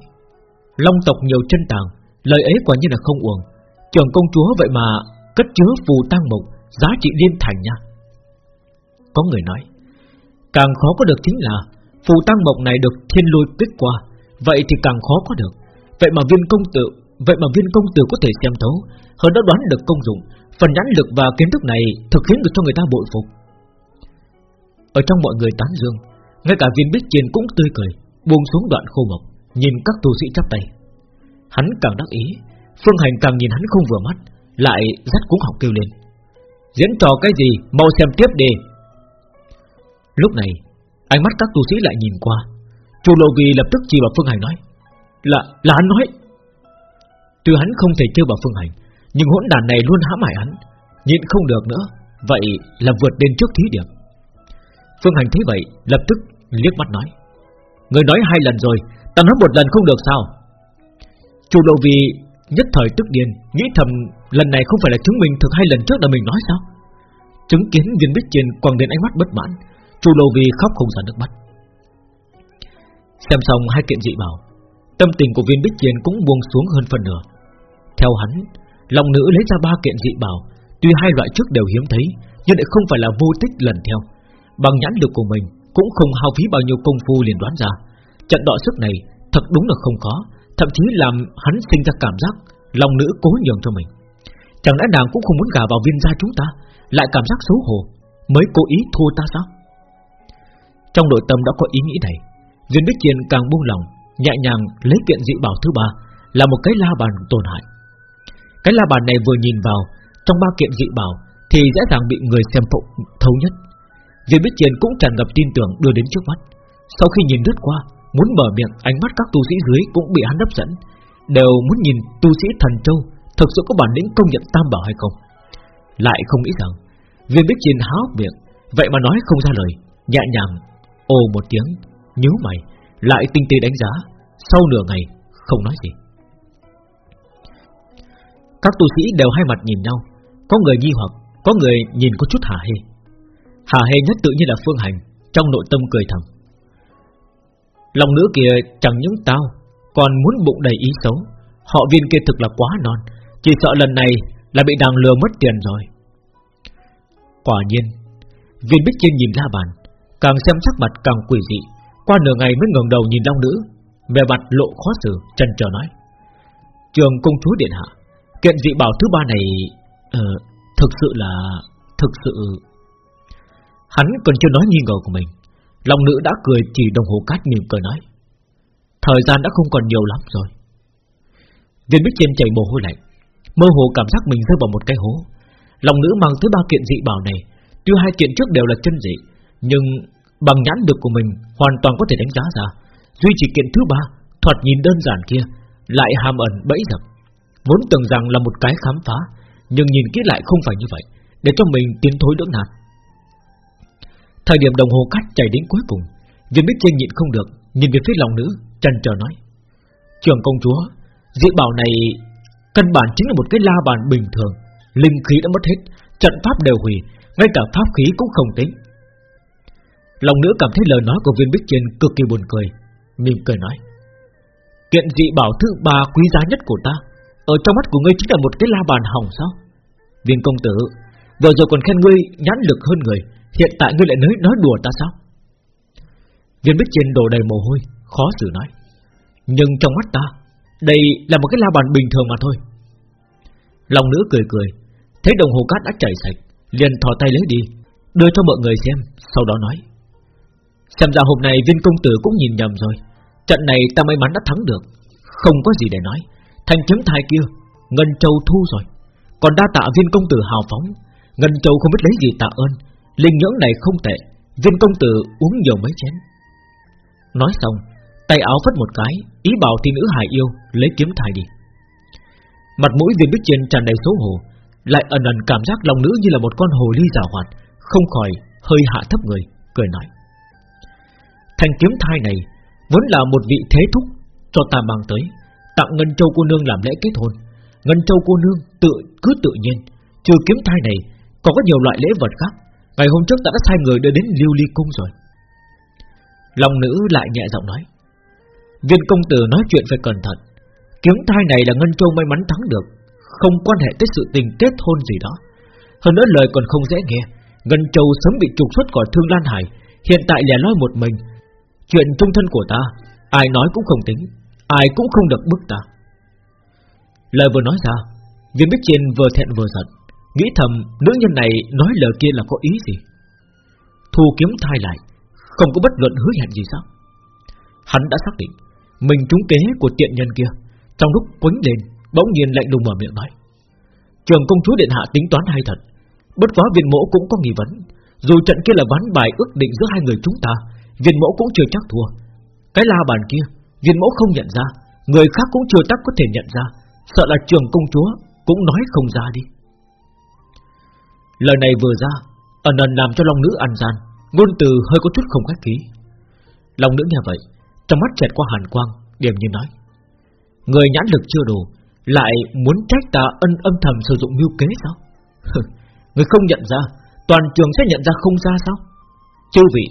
[SPEAKER 1] Long tộc nhiều chân tàng, Lời ấy quả như là không uổng, Trưởng công chúa vậy mà Cất chứa phù tăng mộc, Giá trị liên thành nha. Có người nói, Càng khó có được chính là Phù tăng mộc này được thiên lôi kích qua, Vậy thì càng khó có được. Vậy mà viên công tử Vậy mà viên công tử có thể xem thấu Hơn đã đoán được công dụng Phần nhãn lực và kiến thức này Thực khiến được cho người ta bội phục. Ở trong mọi người tán dương Ngay cả viên bích chiên cũng tươi cười Buông xuống đoạn khô mộc Nhìn các tu sĩ chắp tay. Hắn càng đắc ý Phương Hành càng nhìn hắn không vừa mắt Lại rất cũng học kêu lên. Diễn trò cái gì mau xem tiếp đi. Lúc này Ánh mắt các tu sĩ lại nhìn qua. Chu Lô Vi lập tức chỉ vào Phương Hành nói Là, là hắn nói Tuy hắn không thể chơi vào Phương Hành, Nhưng hỗn đàn này luôn hãm hại hắn. Nhịn không được nữa, Vậy là vượt đến trước thí điểm. Phương Hành thấy vậy, lập tức liếc mắt nói, Người nói hai lần rồi, Ta nói một lần không được sao? Chu Lộ Vì nhất thời tức điên, Nghĩ thầm lần này không phải là chứng minh thực hai lần trước là mình nói sao? Chứng kiến viên bích trên quăng đến ánh mắt bất mãn, Chu Lô Vi khóc không ra nước mắt. Xem xong hai kiện dị bảo, Tâm tình của viên bích chiến cũng buông xuống hơn phần nửa. Theo hắn, Lòng nữ lấy ra ba kiện dị bảo, Tuy hai loại trước đều hiếm thấy, Nhưng lại không phải là vô tích lần theo. Bằng nhãn lực của mình Cũng không hao phí bao nhiêu công phu liền đoán ra. Trận đọ sức này thật đúng là không khó, Thậm chí làm hắn sinh ra cảm giác Lòng nữ cố nhường cho mình. Chẳng lẽ nàng cũng không muốn gả vào viên gia chúng ta, Lại cảm giác xấu hổ, Mới cố ý thua ta sao? Trong nội tâm đã có ý nghĩ này Viên Bích Chiên càng buông lòng, Nhẹ nhàng lấy kiện dị bảo thứ ba, Là một cái la bàn tổn hại. Cái la bàn này vừa nhìn vào, Trong ba kiện dị bảo Thì dễ dàng bị người xem phụng thấu nhất. Viên Bích Chiên cũng tràn ngập tin tưởng đưa đến trước mắt. Sau khi nhìn lướt qua, Muốn mở miệng, ánh mắt các tu sĩ dưới cũng bị hắn hấp dẫn. Đều muốn nhìn tu sĩ thần châu Thực sự có bản lĩnh công nhận tam bảo hay không. Lại không nghĩ rằng, Viên Bích Chiên háo miệng, Vậy mà nói không ra lời, Nhẹ nhàng, ồ một tiếng, nhíu mày, Lại tinh tế đánh giá, Sau nửa ngày, không nói gì. Các tu sĩ đều hai mặt nhìn nhau. Có người nghi hoặc, Có người nhìn có chút hả hê. Hả hê nhất tự nhiên là Phương Hành, Trong nội tâm cười thầm. Lòng nữ kia chẳng những tao, Còn muốn bụng đầy ý xấu. Họ viên kia thực là quá non, Chỉ sợ lần này là bị đàng lừa mất tiền rồi. Quả nhiên, Viên Bích Chiên nhìn la bàn, Càng xem sắc mặt càng quỷ dị. Qua nửa ngày mới ngẩng đầu nhìn long nữ Về mặt lộ khó xử, trần chờ nói, Trường công chúa điện hạ Kiện dị bảo thứ ba này uh, Thực sự là Thực sự Hắn còn chưa nói nghi ngờ của mình. Lòng nữ đã cười chỉ đồng hồ cát mỉm cười nói Thời gian đã không còn nhiều lắm rồi. Viên Bích trên chảy mồ hôi lạnh Mơ hồ cảm giác mình rơi vào một cái hố. Lòng nữ mang tới ba kiện dị bảo này Tuy hai kiện trước đều là chân dị Nhưng bằng nhãn lực của mình Hoàn toàn có thể đánh giá ra. Duy chỉ kiện thứ ba Thoạt nhìn đơn giản kia Lại hàm ẩn bẫy dập. Vốn tưởng rằng là một cái khám phá, Nhưng nhìn kỹ lại không phải như vậy, Để cho mình tiến thối lưỡng nan Thời điểm đồng hồ cắt chảy đến cuối cùng, Viên Bích Trinh nhịn không được, Nhìn về phía lòng nữ, trần chờ nói, Trường công chúa, Dị bảo này Căn bản chính là một cái la bàn bình thường, Linh khí đã mất hết, Trận pháp đều hủy, Ngay cả pháp khí cũng không tính. Lòng nữ cảm thấy lời nói của viên bích trên cực kỳ buồn cười, Mỉm cười nói, Kiện dị bảo thứ ba quý giá nhất của ta ở trong mắt của ngươi chính là một cái la bàn hỏng sao? Viên công tử Vừa rồi còn khen ngươi nhãn lực hơn người Hiện tại ngươi lại nói, nói đùa ta sao? Viên bích trên đổ đầy mồ hôi Khó xử nói. Nhưng trong mắt ta Đây là một cái la bàn bình thường mà thôi. Lòng nữ cười cười Thấy đồng hồ cát đã chảy sạch Liền thò tay lấy đi Đưa cho mọi người xem Sau đó nói. Xem ra hôm nay viên công tử cũng nhìn nhầm rồi Trận này ta may mắn đã thắng được Không có gì để nói. Thanh kiếm thai kia, Ngân Châu thu rồi. Còn đa tạ viên công tử hào phóng. Ngân Châu không biết lấy gì tạ ơn. Linh nhưỡng này không tệ. Viên công tử uống nhiều mấy chén. Nói xong, Tay áo phất một cái, Ý bảo thị nữ hài yêu lấy kiếm thai đi. Mặt mũi viên bích trên tràn đầy xấu hổ, Lại ẩn ẩn cảm giác lòng nữ như là một con hồ ly giả hoạt, Không khỏi hơi hạ thấp người, Cười nói. Thanh kiếm thai này Vốn là một vị thế thúc Cho ta mang tới. Tặng Ngân Châu cô nương làm lễ kết hôn. Ngân Châu cô nương tự, cứ tự nhiên. Trừ kiếm thai này, Còn có nhiều loại lễ vật khác. Ngày hôm trước ta đã sai người đưa đến lưu ly cung rồi. Long nữ lại nhẹ giọng nói. Viên công tử nói chuyện phải cẩn thận. Kiếm thai này là Ngân Châu may mắn thắng được. Không quan hệ tới sự tình kết hôn gì đó. Hơn nữa lời còn không dễ nghe. Ngân Châu sớm bị trục xuất khỏi Thương Lan Hải. Hiện tại lẻ loi một mình. Chuyện trung thân của ta, Ai nói cũng không tính. Ai cũng không được bức ta. Lời vừa nói ra, Viên Bích Chiên vừa thẹn vừa giận, Nghĩ thầm nữ nhân này nói lời kia là có ý gì? Thu kiếm thai lại, Không có bất luận hứa hẹn gì sao? Hắn đã xác định Mình trúng kế của tiện nhân kia, Trong lúc quấn lên, Bỗng nhiên lạnh lùng mở miệng nói, Trường công chúa điện hạ tính toán hay thật, Bất quá viên mỗ cũng có nghi vấn, Dù trận kia là ván bài ước định giữa hai người chúng ta, Viên mẫu cũng chưa chắc thua. Cái la bàn kia Viên mẫu không nhận ra, Người khác cũng chưa chắc có thể nhận ra, Sợ là trường công chúa Cũng nói không ra đi. Lời này vừa ra Ẩn ẩn làm cho Long Nữ ăn gian, Ngôn từ hơi có chút không khách khí. Long Nữ nghe vậy, Trong mắt chẹt qua hàn quang Điểm như nói, Người nhãn lực chưa đủ, Lại muốn trách ta ân âm thầm sử dụng mưu kế sao? [laughs] Người không nhận ra, Toàn trường sẽ nhận ra không ra sao? Chư vị,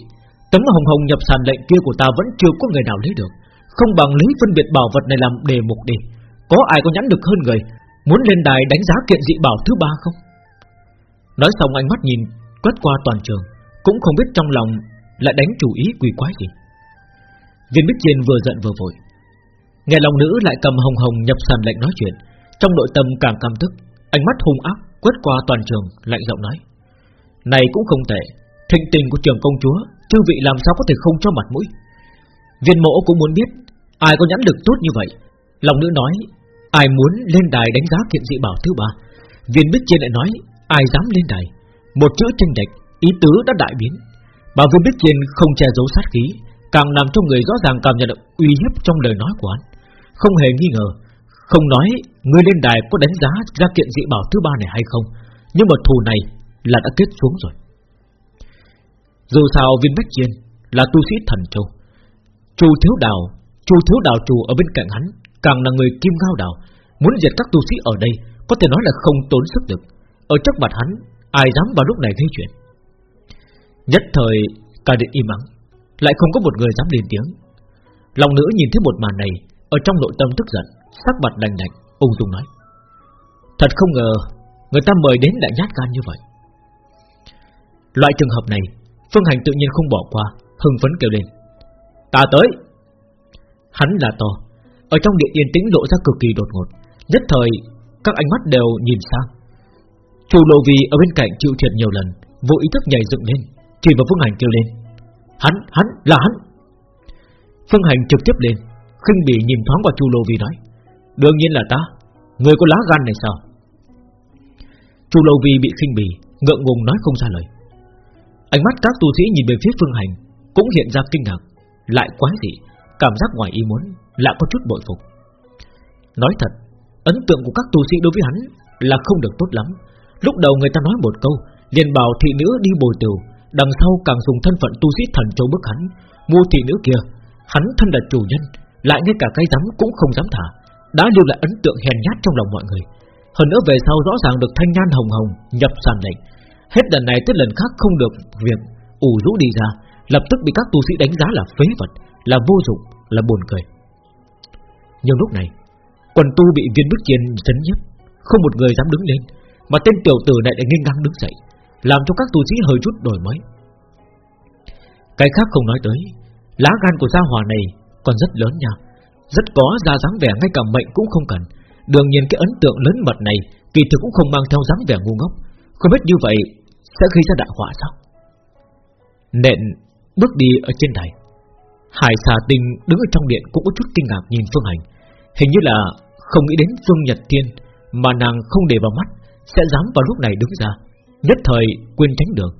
[SPEAKER 1] Tấm hồng hồng nhập sàn lệnh kia của ta vẫn chưa có người nào lấy được. Không bằng lấy phân biệt bảo vật này làm đề mục đi. Có ai có nhãn được hơn người, Muốn lên đài đánh giá kiện dị bảo thứ ba không? Nói xong ánh mắt nhìn Quét qua toàn trường, Cũng không biết trong lòng lại đánh chủ ý quỷ quái gì. Viên Bích Chiên vừa giận vừa vội. Nghe lòng nữ lại cầm hồng hồng nhập sàn lệnh nói chuyện, Trong nội tâm càng căm tức, Ánh mắt hung ác quét qua toàn trường, Lạnh giọng nói. Này cũng không tệ, Thịnh tình của trường công chúa, Chư vị làm sao có thể không cho mặt mũi? Viên mộ cũng muốn biết, Ai có nhãn lực tốt như vậy? Lòng nữ nói, Ai muốn lên đài đánh giá kiện dị bảo thứ ba? Viên Bích Chiên lại nói, Ai dám lên đài? Một chữ tranh đạch Ý tứ đã đại biến. Bà Viên Bích Chiên không che giấu sát khí, Càng làm cho người rõ ràng cảm nhận được uy hiếp trong lời nói của anh. Không hề nghi ngờ, Không nói người lên đài có đánh giá ra kiện dị bảo thứ ba này hay không, Nhưng mà thù này là đã kết xuống rồi. Dù sao viên Bích chiên Là tu sĩ thần châu Chu thiếu đào Chu thiếu đào trù ở bên cạnh hắn Càng là người kim ngao đào. Muốn diệt các tu sĩ ở đây Có thể nói là không tốn sức lực Ở trước mặt hắn Ai dám vào lúc này gây chuyện? Nhất thời cả điện im lặng, lại không có một người dám lên tiếng. Lòng nữ nhìn thấy một màn này Ở trong nội tâm tức giận Sắc mặt đành đạch ung dung nói. Thật không ngờ Người ta mời đến lại nhát gan như vậy. Loại trường hợp này Phương Hành tự nhiên không bỏ qua Hưng phấn kêu lên. Ta tới. Hắn là to. Ở trong điện yên tĩnh lộ ra cực kỳ đột ngột. Nhất thời các ánh mắt đều nhìn sang. Chu Lô Vi ở bên cạnh chịu thiệt nhiều lần Vô ý thức nhảy dựng lên Chỉ vào Phương Hành kêu lên. Hắn, hắn, là hắn. Phương Hành trực tiếp lên khinh bỉ nhìn thoáng qua Chu Lô Vi nói Đương nhiên là ta. Người có lá gan này sao? Chu Lô Vi bị khinh bỉ Ngượng ngùng nói không ra lời. Ánh mắt các tu sĩ nhìn về phía Phương Hành Cũng hiện ra kinh ngạc. Lại quái dị, Cảm giác ngoài ý muốn, Lại có chút bội phục. Nói thật, Ấn tượng của các tu sĩ đối với hắn Là không được tốt lắm. Lúc đầu người ta nói một câu, liền bảo thị nữ đi bồi tiểu Đằng sau càng dùng thân phận tu sĩ thần châu bức hắn, Mua thị nữ kia. Hắn thân là chủ nhân, Lại ngay cả cái dám cũng không dám thả, Đã lưu lại ấn tượng hèn nhát trong lòng mọi người. Hơn nữa về sau rõ ràng được thanh nhan hồng hồng Nhập sàn lệnh. Hết lần này tới lần khác không được việc ủ rũ đi ra. Lập tức bị các tu sĩ đánh giá là phế vật Là vô dụng, là buồn cười Nhưng lúc này Quần tu bị viên bức chiên chấn nhấp Không một người dám đứng lên Mà tên tiểu tử này lại nghênh ngang đứng dậy làm cho các tu sĩ hơi chút đổi mới. Cái khác không nói tới, lá gan của gia hỏa này còn rất lớn nha, rất có ra dáng vẻ ngay cả mệnh cũng không cần. Đương nhiên cái ấn tượng lớn mật này kỳ thực cũng không mang theo dáng vẻ ngu ngốc, không biết như vậy sẽ gây ra đại họa sao? Nện bước đi ở trên đài, Hải xà tinh đứng ở trong điện cũng có chút kinh ngạc nhìn Phương Hành, hình như là không nghĩ đến Phương Nhật Tiên mà nàng không để vào mắt sẽ dám vào lúc này đứng ra. Nhất thời quên tránh đường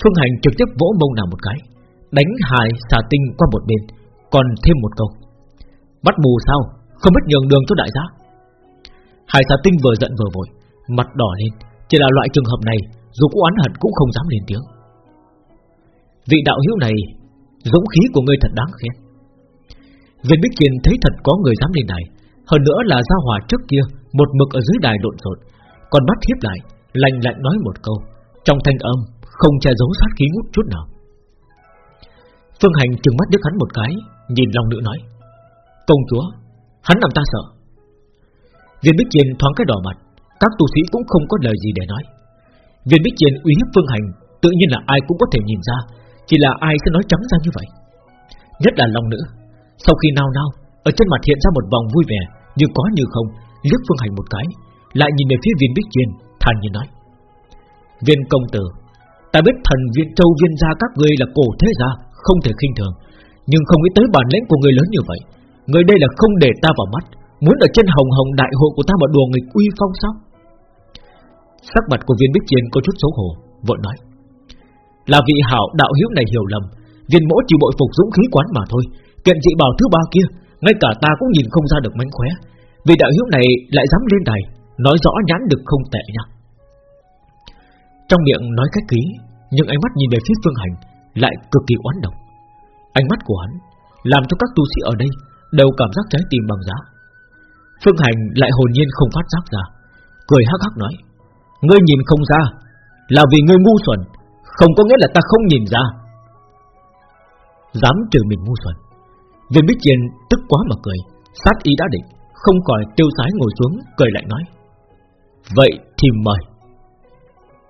[SPEAKER 1] Phương Hành trực tiếp vỗ mông nàng một cái Đánh hải xà tinh qua một bên Còn thêm một câu. Bắt mù sao? Không biết nhường đường cho đại gia. Hải xà tinh vừa giận vừa vội Mặt đỏ lên Chỉ là loại trường hợp này Dù có oán hận cũng không dám lên tiếng. Vị đạo hữu này Dũng khí của ngươi thật đáng khen Viên Bích Kiền thấy thật có người dám lên đài Hơn nữa là gia hòa trước kia Một mực ở dưới đài lộn xộn Còn mắt hiếp lại lạnh lạnh nói một câu, trong thanh âm không che giấu sát khí ngút chút nào. Phương Hành trừng mắt đứt hắn một cái, nhìn Long Nữ nói: "Công chúa, hắn làm ta sợ." Viên Bích Kiền thoáng cái đỏ mặt, các tu sĩ cũng không có lời gì để nói. Viên Bích Kiền uy hiếp Phương Hành, tự nhiên là ai cũng có thể nhìn ra, chỉ là ai sẽ nói trắng ra như vậy. Nhất là lòng Nữ, sau khi nao nao, ở trên mặt hiện ra một vòng vui vẻ, như có như không, liếc Phương Hành một cái, lại nhìn về phía Viên Bích Chiên, Thàn nhiên nói. Viên công tử Ta biết thần viên châu viên gia các ngươi là cổ thế gia Không thể khinh thường. Nhưng không nghĩ tới bản lĩnh của người lớn như vậy. Người đây là không để ta vào mắt. Muốn ở trên hồng hồng đại hội của ta mà đùa nghịch uy phong sao? Sắc mặt của viên bích chiến có chút xấu hổ Vội nói. Là vị hảo đạo hiếu này hiểu lầm. Viên mỗ chỉ bội phục dũng khí quán mà thôi. Kiện dị bảo thứ ba kia, Ngay cả ta cũng nhìn không ra được mánh khóe. Vì đạo hiếu này lại dám lên đài, Nói rõ nhãn được không tệ nha Trong miệng nói cách ký Nhưng ánh mắt nhìn về phía Phương Hành Lại cực kỳ oán độc. Ánh mắt của hắn Làm cho các tu sĩ ở đây Đều cảm giác trái tim bằng giá. Phương Hành lại hồn nhiên không phát giác ra. Cười hắc hắc nói, Ngươi nhìn không ra Là vì ngươi ngu xuẩn không có nghĩa là ta không nhìn ra. Dám trừ mình ngu xuẩn. Viên Bích Chiên tức quá mà cười. Sát ý đã định, Không khỏi tiêu sái ngồi xuống, Cười lại nói. Vậy thì mời.